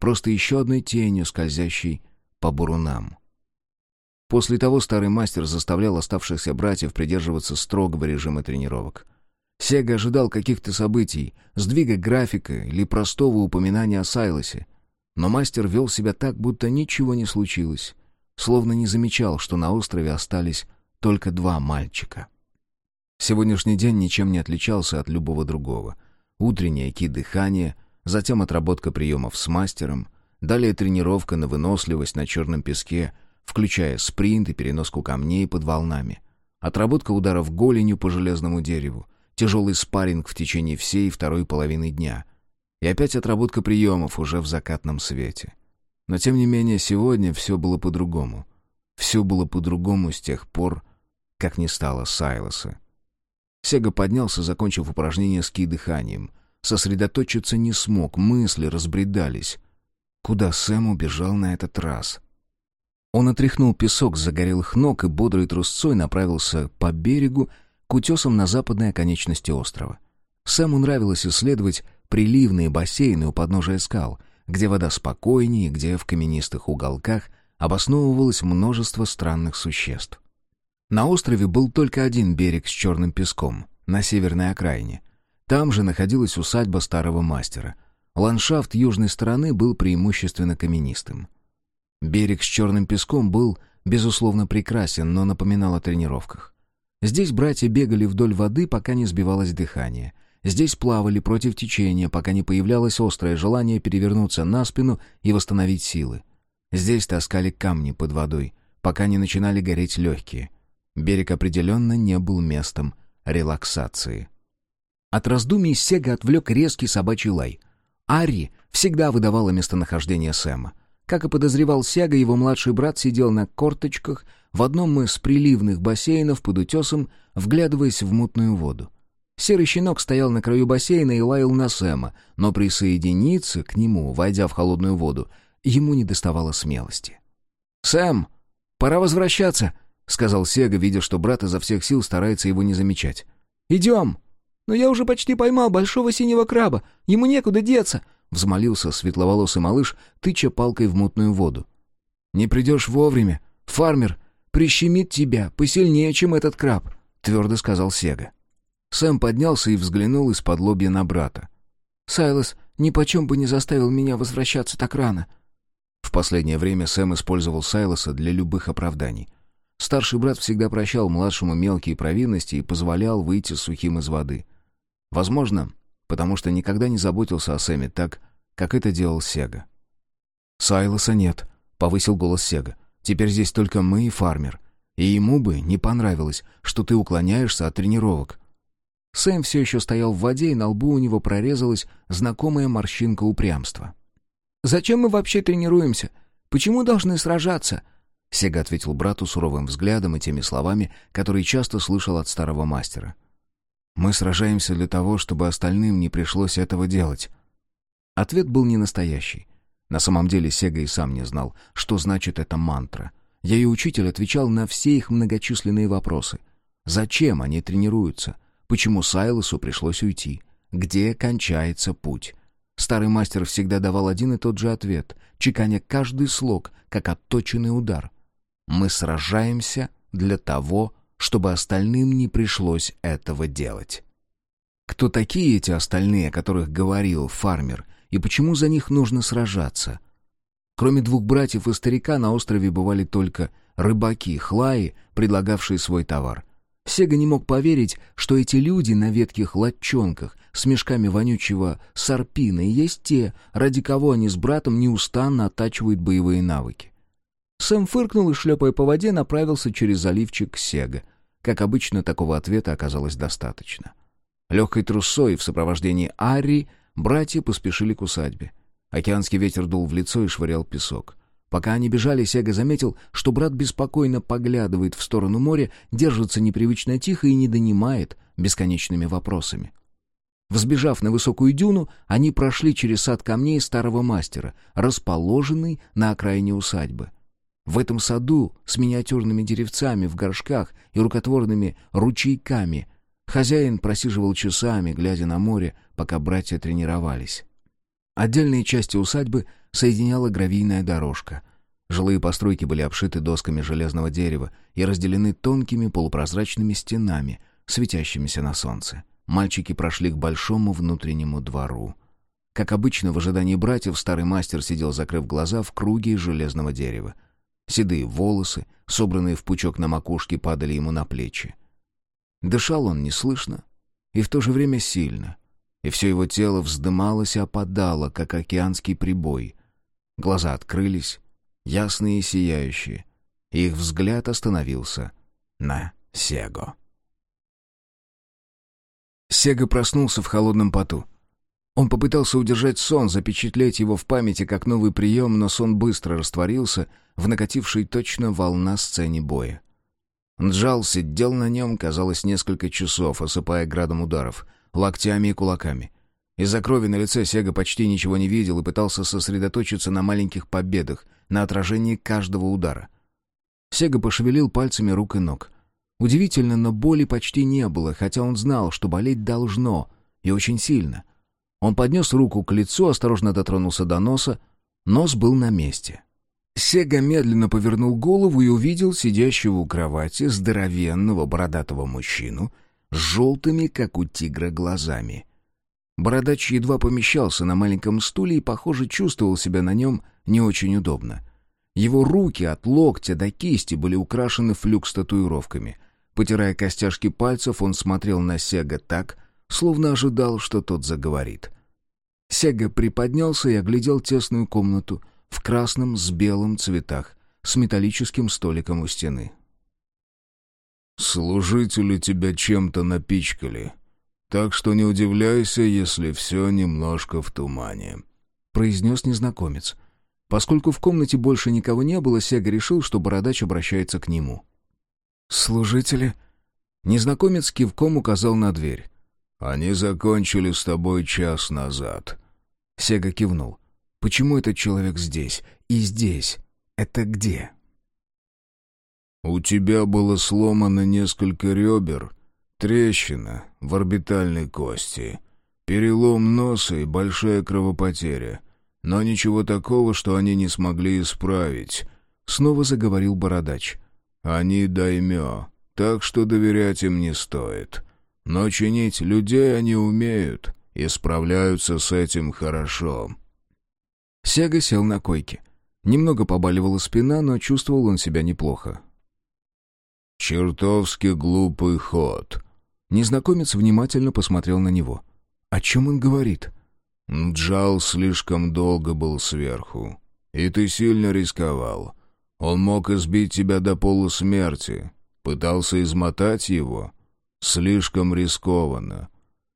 Speaker 2: просто еще одной тенью, скользящей по бурунам. После того старый мастер заставлял оставшихся братьев придерживаться строгого режима тренировок. Сега ожидал каких-то событий, сдвига графика или простого упоминания о Сайлосе, но мастер вел себя так, будто ничего не случилось, словно не замечал, что на острове остались только два мальчика. Сегодняшний день ничем не отличался от любого другого. Утреннее ки-дыхание, затем отработка приемов с мастером, далее тренировка на выносливость на черном песке, включая спринт и переноску камней под волнами, отработка ударов голенью по железному дереву, тяжелый спарринг в течение всей второй половины дня — и опять отработка приемов уже в закатном свете. Но тем не менее сегодня все было по-другому. Все было по-другому с тех пор, как не стало Сайлоса. Сега поднялся, закончив упражнение с ки-дыханием. Сосредоточиться не смог, мысли разбредались. Куда Сэм убежал на этот раз? Он отряхнул песок с загорелых ног и бодрой трусцой направился по берегу к утесам на западной оконечности острова. Сэму нравилось исследовать приливные бассейны у подножия скал, где вода спокойнее, где в каменистых уголках обосновывалось множество странных существ. На острове был только один берег с черным песком, на северной окраине. Там же находилась усадьба старого мастера. Ландшафт южной стороны был преимущественно каменистым. Берег с черным песком был, безусловно, прекрасен, но напоминал о тренировках.
Speaker 1: Здесь братья бегали вдоль воды, пока не сбивалось дыхание. Здесь плавали против течения, пока не появлялось острое желание перевернуться на спину и восстановить силы. Здесь таскали камни под водой, пока не начинали гореть легкие. Берег определенно не был местом релаксации. От раздумий Сега отвлек резкий собачий лай. Ари всегда выдавала местонахождение Сэма. Как и подозревал Сега, его младший брат сидел на корточках в одном из приливных бассейнов под утесом, вглядываясь в мутную воду. Серый щенок стоял на краю бассейна и лаял на Сэма, но присоединиться к нему, войдя в холодную воду, ему не доставало смелости. «Сэм, пора возвращаться!» — сказал Сега, видя, что брат изо всех сил старается его не замечать. «Идем!» «Но я уже почти поймал большого синего краба. Ему некуда деться!» — взмолился светловолосый малыш, тыча палкой в мутную воду. «Не придешь вовремя. Фармер прищемит тебя посильнее, чем этот краб», — твердо сказал Сега. Сэм поднялся и взглянул из-под лобья на брата. «Сайлос нипочем бы не заставил меня возвращаться так рано». В последнее время Сэм использовал Сайлоса для любых оправданий. Старший брат всегда прощал младшему мелкие провинности и позволял выйти сухим из воды. Возможно, потому что никогда не заботился о Сэме так, как это делал Сега. «Сайлоса нет», — повысил голос Сега. «Теперь здесь только мы и фармер. И ему бы не понравилось, что ты уклоняешься от тренировок». Сэм все еще стоял в воде, и на лбу у него прорезалась знакомая морщинка упрямства. «Зачем мы вообще тренируемся? Почему должны сражаться?» Сега ответил брату суровым взглядом и теми словами, которые часто слышал от старого мастера. «Мы сражаемся для того, чтобы остальным не пришлось этого делать». Ответ был не настоящий. На самом деле Сега и сам не знал, что значит эта мантра. Ее учитель отвечал на все их многочисленные вопросы. Зачем они тренируются? Почему Сайлосу пришлось уйти? Где кончается путь? Старый мастер всегда давал один и тот же ответ, чеканя каждый слог, как отточенный удар. «Мы сражаемся для того, чтобы остальным не пришлось этого делать». Кто такие эти остальные, о которых говорил фармер, и почему за них нужно сражаться? Кроме двух братьев и старика на острове бывали только рыбаки, хлаи, предлагавшие свой товар — Сега не мог поверить, что эти люди на ветких латчонках с мешками вонючего сарпина и есть те, ради кого они с братом неустанно оттачивают боевые навыки. Сэм фыркнул и, шлепая по воде, направился через заливчик к Сега. Как обычно, такого ответа оказалось достаточно. Легкой трусой в сопровождении Ари братья поспешили к усадьбе. Океанский ветер дул в лицо и швырял песок. Пока они бежали, Сега заметил, что брат беспокойно поглядывает в сторону моря, держится непривычно тихо и не донимает бесконечными вопросами. Взбежав на высокую дюну, они прошли через сад камней старого мастера, расположенный на окраине усадьбы. В этом саду с миниатюрными деревцами в горшках и рукотворными ручейками хозяин просиживал часами, глядя на море, пока братья тренировались. Отдельные части усадьбы соединяла гравийная дорожка. Жилые постройки были обшиты досками железного дерева и разделены тонкими полупрозрачными стенами, светящимися на солнце. Мальчики прошли к большому внутреннему двору. Как обычно, в ожидании братьев старый мастер сидел, закрыв глаза, в круге из железного дерева. Седые волосы, собранные в пучок на макушке, падали ему на плечи. Дышал он неслышно и в то же время сильно — и все его тело вздымалось и опадало, как океанский прибой. Глаза открылись, ясные и сияющие, и их взгляд остановился на Сего. Сега проснулся в холодном поту. Он попытался удержать сон, запечатлеть его в памяти как новый прием, но сон быстро растворился в накатившей точно волна сцене боя. Нджал сидел на нем, казалось, несколько часов, осыпая градом ударов — локтями и кулаками. Из-за крови на лице Сега почти ничего не видел и пытался сосредоточиться на маленьких победах, на отражении каждого удара. Сега пошевелил пальцами рук и ног. Удивительно, но боли почти не было, хотя он знал, что болеть должно, и очень сильно. Он поднес руку к лицу, осторожно дотронулся до носа. Нос был на месте. Сега медленно повернул голову и увидел сидящего у кровати здоровенного бородатого мужчину — с желтыми, как у тигра, глазами. Бородач едва помещался на маленьком стуле и, похоже, чувствовал себя на нем не очень удобно. Его руки от локтя до кисти были украшены флюкс-татуировками. Потирая костяшки пальцев, он смотрел на Сега так, словно ожидал, что тот заговорит. Сега приподнялся и оглядел тесную комнату в красном с белым цветах, с металлическим столиком у стены.
Speaker 2: «Служители тебя чем-то напичкали, так что не удивляйся, если все немножко в тумане», —
Speaker 1: произнес незнакомец. Поскольку в комнате больше никого не было, Сега решил, что бородач обращается к нему.
Speaker 3: «Служители?»
Speaker 1: Незнакомец кивком указал на дверь.
Speaker 2: «Они закончили с тобой час назад».
Speaker 1: Сега кивнул. «Почему этот человек здесь? И здесь? Это где?»
Speaker 2: «У тебя было сломано несколько ребер, трещина в орбитальной кости, перелом носа и большая кровопотеря. Но ничего такого, что они не смогли исправить», — снова заговорил Бородач. «Они даймё, так что доверять им не стоит. Но чинить людей они умеют и справляются с этим хорошо».
Speaker 1: Сега сел на койке. Немного побаливала спина, но чувствовал он себя неплохо.
Speaker 2: «Чертовски глупый ход».
Speaker 1: Незнакомец внимательно посмотрел на него. «О чем он говорит?»
Speaker 2: «Джал слишком долго был сверху, и ты сильно рисковал. Он мог избить тебя до полусмерти. Пытался измотать его? Слишком рискованно.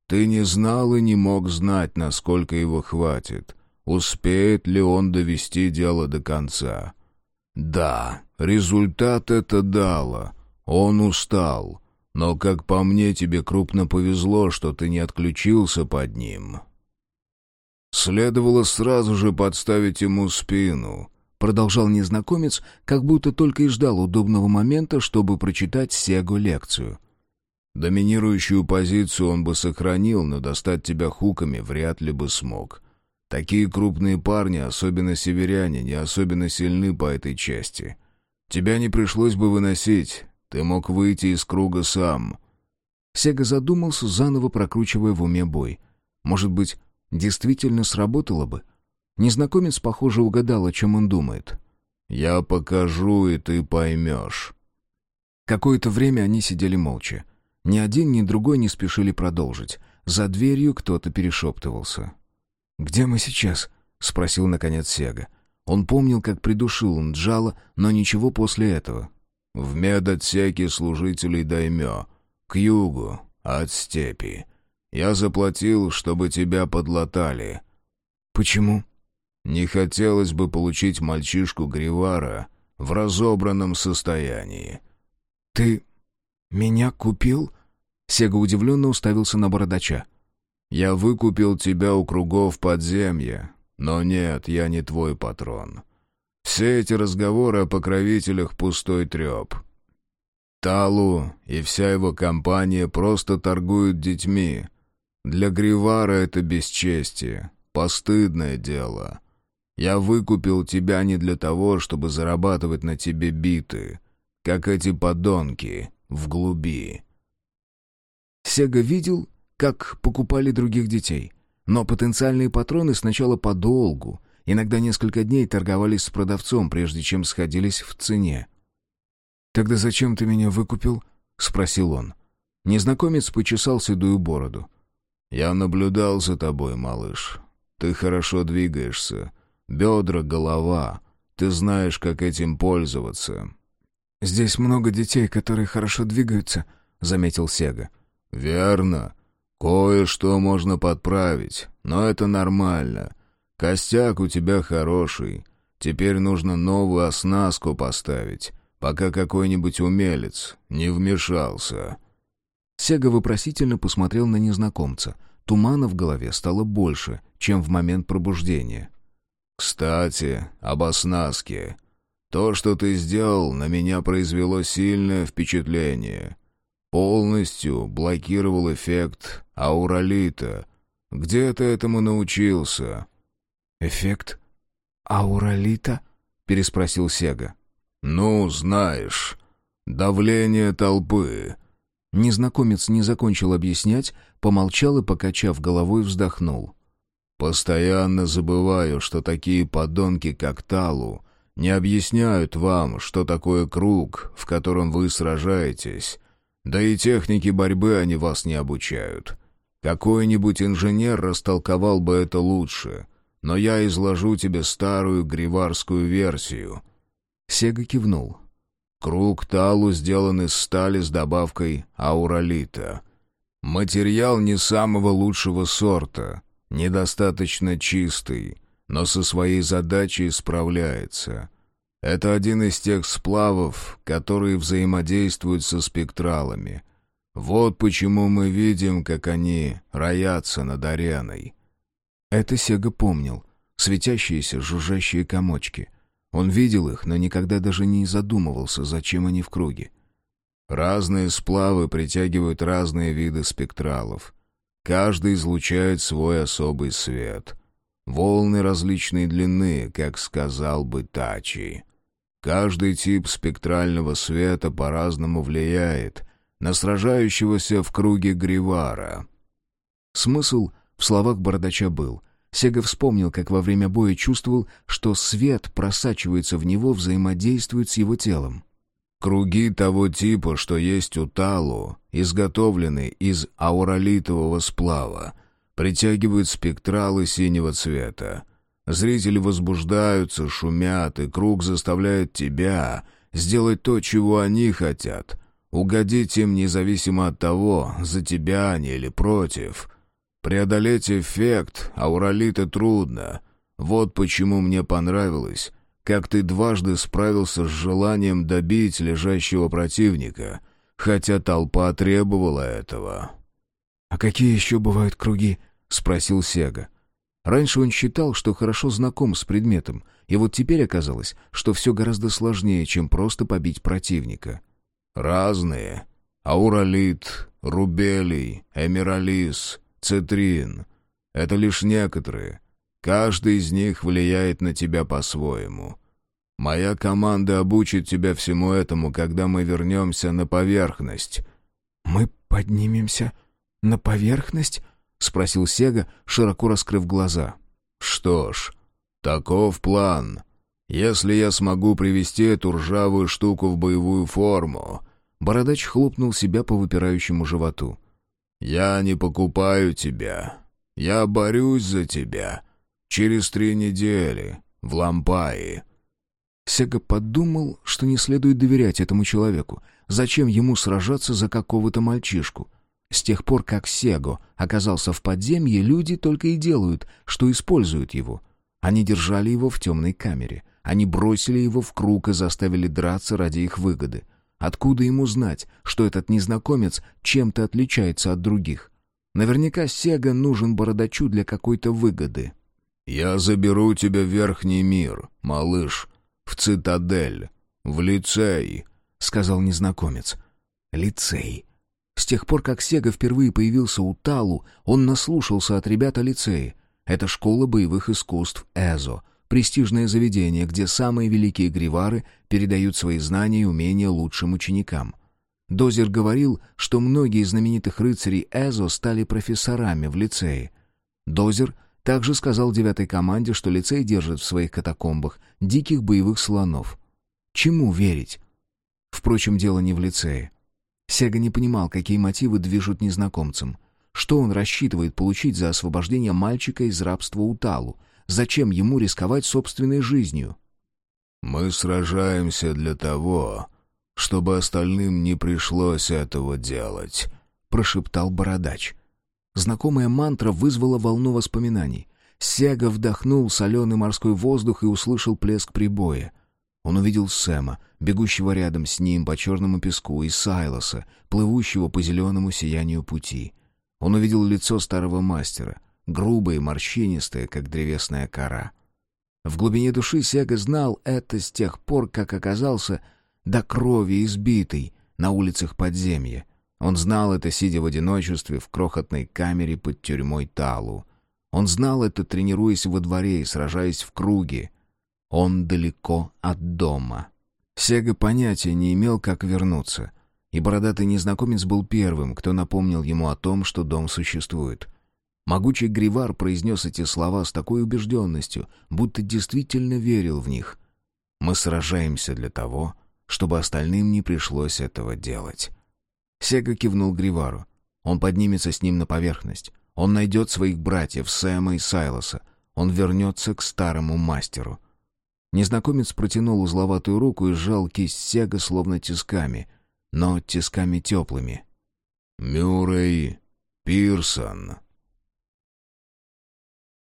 Speaker 2: Ты не знал и не мог знать, насколько его хватит. Успеет ли он довести дело до конца? Да, результат это дало. Он устал. Но, как по мне, тебе крупно повезло, что ты не отключился под ним. Следовало сразу же подставить ему спину.
Speaker 1: Продолжал незнакомец, как будто только и ждал удобного момента, чтобы прочитать Сегу лекцию.
Speaker 2: Доминирующую позицию он бы сохранил, но достать тебя хуками вряд ли бы смог. Такие крупные парни, особенно северяне, не особенно сильны по этой части. Тебя не пришлось бы выносить, ты мог выйти из круга сам.
Speaker 1: Сега задумался, заново прокручивая в уме бой. Может быть, действительно сработало бы? Незнакомец, похоже, угадал, о чем он думает.
Speaker 2: «Я покажу, и ты поймешь».
Speaker 1: Какое-то время они сидели молча. Ни один, ни другой не спешили продолжить. За дверью кто-то перешептывался.
Speaker 3: «Где мы сейчас?» — спросил, наконец, Сега.
Speaker 1: Он помнил, как придушил Нджала, но ничего после этого.
Speaker 2: «В медотсеке служителей Даймё, к югу, от степи. Я заплатил, чтобы тебя подлатали».
Speaker 3: «Почему?»
Speaker 2: «Не хотелось бы получить мальчишку Гривара в разобранном состоянии».
Speaker 3: «Ты меня купил?»
Speaker 1: Сега удивленно уставился на бородача.
Speaker 2: «Я выкупил тебя у кругов подземья, но нет, я не твой патрон. Все эти разговоры о покровителях — пустой треп. Талу и вся его компания просто торгуют детьми. Для Гривара это бесчестие, постыдное дело. Я выкупил тебя не для того, чтобы зарабатывать на тебе биты, как эти подонки в глуби».
Speaker 1: Сега видел, как покупали других детей. Но потенциальные патроны сначала подолгу, иногда несколько дней торговались с продавцом, прежде чем сходились в цене.
Speaker 3: «Тогда зачем ты меня выкупил?» — спросил он.
Speaker 1: Незнакомец почесал седую бороду.
Speaker 2: «Я наблюдал за тобой, малыш. Ты хорошо двигаешься. Бедра, голова. Ты знаешь, как этим пользоваться».
Speaker 3: «Здесь много детей, которые хорошо двигаются», — заметил Сега.
Speaker 2: «Верно. Кое-что можно подправить, но это нормально. Костяк у тебя хороший. Теперь нужно новую оснастку поставить, пока какой-нибудь умелец не вмешался».
Speaker 1: Сега вопросительно посмотрел на незнакомца. Тумана в голове стало больше, чем в момент пробуждения.
Speaker 2: «Кстати, об оснастке. То, что ты сделал, на меня произвело сильное впечатление полностью блокировал эффект ауралита. Где ты этому научился?»
Speaker 3: «Эффект ауралита?» — переспросил Сега.
Speaker 2: «Ну, знаешь, давление толпы».
Speaker 1: Незнакомец не закончил объяснять, помолчал и, покачав головой, вздохнул.
Speaker 2: «Постоянно забываю, что такие подонки, как Талу, не объясняют вам, что такое круг, в котором вы сражаетесь,
Speaker 4: Да и техники борьбы они вас не обучают. Какой-нибудь инженер растолковал бы это лучше, но я изложу тебе старую гриварскую версию».
Speaker 1: Сега кивнул.
Speaker 4: Круг талу сделан из стали с добавкой ауралита. Материал не самого лучшего сорта, недостаточно чистый, но со своей задачей справляется. Это один из тех сплавов, которые взаимодействуют со спектралами. Вот почему мы видим, как они роятся над ареной.
Speaker 1: Это Сега помнил. Светящиеся, жужжащие комочки. Он видел их, но никогда даже не задумывался, зачем они в круге.
Speaker 4: Разные сплавы притягивают разные виды спектралов. Каждый излучает свой особый свет. Волны различной длины, как сказал бы Тачи. Каждый тип спектрального света по-разному влияет на сражающегося в круге Гривара.
Speaker 1: Смысл в словах бородача был. Сега вспомнил, как во время боя чувствовал, что свет просачивается в него, взаимодействует с его телом.
Speaker 4: Круги того типа, что есть у Талу, изготовлены из ауралитового сплава, притягивают спектралы синего цвета. Зрители возбуждаются, шумят, и круг заставляет тебя сделать то, чего они хотят. Угодить им независимо от того, за тебя они или против. Преодолеть эффект ауралита трудно. Вот почему мне понравилось, как ты дважды справился с желанием добить лежащего противника, хотя толпа требовала этого».
Speaker 1: «А какие еще бывают круги?» — спросил Сега. Раньше он считал, что хорошо знаком с предметом, и вот теперь оказалось, что все гораздо сложнее, чем просто побить противника.
Speaker 4: «Разные. Ауралит, рубелий, эмиралис, цитрин. Это лишь некоторые. Каждый из них влияет на тебя по-своему. Моя команда обучит тебя всему этому, когда мы вернемся на поверхность».
Speaker 1: «Мы поднимемся на поверхность?» — спросил Сега, широко раскрыв глаза.
Speaker 4: «Что ж, таков план. Если я смогу привести эту ржавую штуку в боевую форму...»
Speaker 1: Бородач хлопнул себя по выпирающему животу.
Speaker 4: «Я не покупаю тебя. Я борюсь за тебя. Через три недели. В Лампаи».
Speaker 1: Сега подумал, что не следует доверять этому человеку. Зачем ему сражаться за какого-то мальчишку? С тех пор, как Сего оказался в подземье, люди только и делают, что используют его. Они держали его в темной камере. Они бросили его в круг и заставили драться ради их выгоды. Откуда ему знать, что этот незнакомец чем-то отличается от других? Наверняка Сега нужен бородачу для какой-то выгоды.
Speaker 4: «Я заберу тебя в Верхний мир, малыш, в цитадель, в лицей», —
Speaker 1: сказал незнакомец. «Лицей». С тех пор, как Сега впервые появился у Талу, он наслушался от ребят о лицее. Это школа боевых искусств Эзо, престижное заведение, где самые великие гривары передают свои знания и умения лучшим ученикам. Дозер говорил, что многие знаменитых рыцарей Эзо стали профессорами в лицее. Дозер также сказал девятой команде, что лицей держит в своих катакомбах диких боевых слонов. Чему верить? Впрочем, дело не в лицее. Сега не понимал, какие мотивы движут незнакомцем. Что он рассчитывает получить за освобождение мальчика из рабства Уталу? Зачем ему рисковать собственной жизнью?
Speaker 4: «Мы сражаемся для того, чтобы остальным не пришлось этого делать», — прошептал Бородач.
Speaker 1: Знакомая мантра вызвала волну воспоминаний. Сега вдохнул соленый морской воздух и услышал плеск прибоя. Он увидел Сэма, бегущего рядом с ним по черному песку, и Сайлоса, плывущего по зеленому сиянию пути. Он увидел лицо старого мастера, грубое и морщинистое, как древесная кора. В глубине души Сега знал это с тех пор, как оказался до крови избитый на улицах подземья. Он знал это, сидя в одиночестве в крохотной камере под тюрьмой Талу. Он знал это, тренируясь во дворе и сражаясь в круге, он далеко от дома. Сега понятия не имел, как вернуться. И бородатый незнакомец был первым, кто напомнил ему о том, что дом существует. Могучий Гривар произнес эти слова с такой убежденностью, будто действительно верил в них. «Мы сражаемся для того, чтобы остальным не пришлось этого делать». Сега кивнул Гривару. Он поднимется с ним на поверхность. Он найдет своих братьев Сэма и Сайлоса. Он вернется к старому мастеру. Незнакомец протянул узловатую руку и сжал кисть Сега словно тисками, но тисками теплыми.
Speaker 4: «Мюррей Пирсон»,